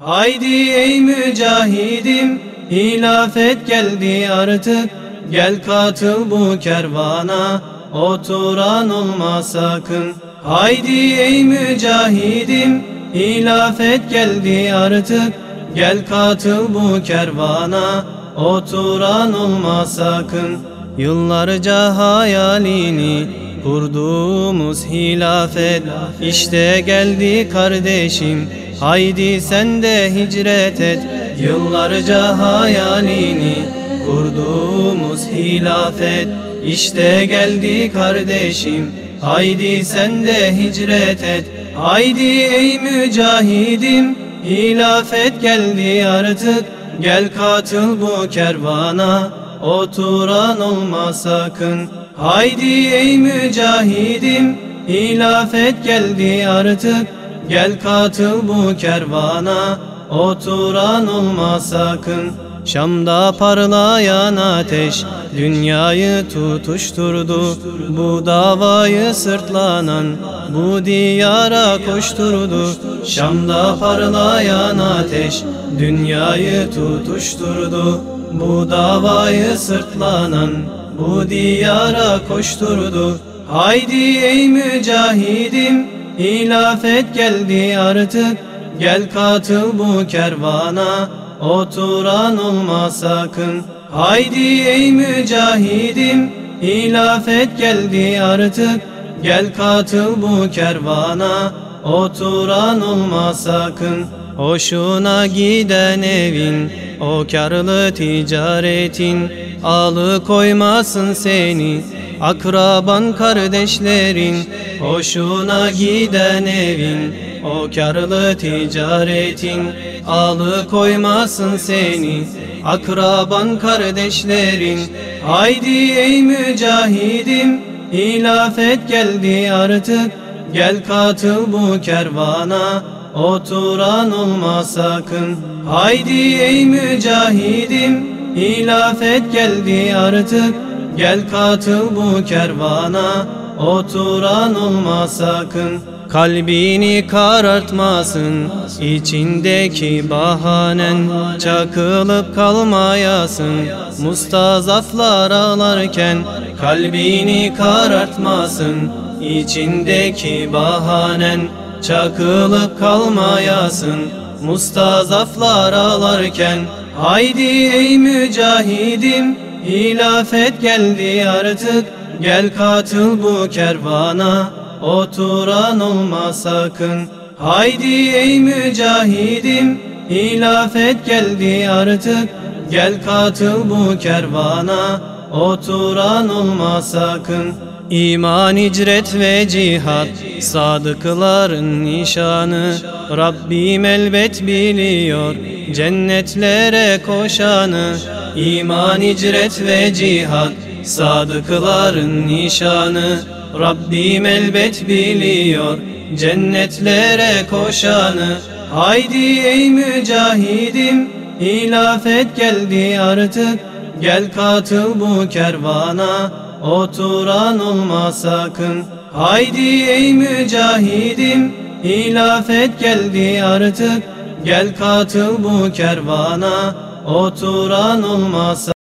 Haydi ey mücahidim hilafet geldi artık. Gel katıl bu kervana oturan olma sakın. Haydi ey mücahidim hilafet geldi artık. Gel katıl bu kervana oturan olma sakın. Yıllarca hayalini kurduğumuz hilafet işte geldi kardeşim Haydi sen de hicret et Yıllarca hayalini kurduğumuz hilafet işte geldi kardeşim Haydi sen de hicret et. Haydi ey mücahidim Hilafet geldi artık. Gel katıl bu kervana Oturan olma sakın. Haydi ey mücahidim Hilafet geldi artık Gel katıl bu kervana Oturan olma sakın. Şam'da parlayan ateş Dünyayı tutuşturdu. Bu davayı sırtlanan Bu diyara koşturdu. Şam'da parlayan ateş Dünyayı tutuşturdu. Bu davayı sırtlanan Bu diyara koşturdu. Haydi ey mücahidim Hilafet geldi artık. Gel katıl bu kervana. Oturan olma sakın. Haydi ey mücahidim. Hilafet geldi artık. Gel katıl bu kervana. Oturan olma sakın. Hoşuna giden evin O karlı ticaretin. Alıkoymasın seni Akraban kardeşlerin Hoşuna giden evin O karlı ticaretin Alıkoymasın seni. Akraban kardeşlerin Haydi ey mücahidim Hilafet geldi artık. Gel katıl bu kervana Oturan olma sakın. Haydi ey mücahidim Hilafet geldi artık Gel katıl bu kervana Oturan olma sakın. Kalbini karartmasın içindeki bahanen Çakılıp kalmayasın. Mustazaflar ağlarken Kalbini karartmasın içindeki bahanen Çakılıp kalmayasın. Mustazaflar ağlarken Haydi ey mücahidim Hilafet geldi artık. Gel katıl bu kervana. Oturan olma sakın. Haydi ey mücahidim. Hilafet geldi artık. Gel katıl bu kervana. Oturan olma sakın. İman, icret ve cihat Sadıkların nişanı. Rabbim elbet biliyor Cennetlere koşanı İman, icret ve cihat Sadıkların nişanı. Rabbim elbet biliyor Cennetlere koşanı. Haydi ey mücahidim Hilafet geldi artık. Gel katıl bu kervana Oturan olma sakın. Haydi ey mücahidim Hilafet geldi artık. Gel katıl bu kervana Oturan olma sakın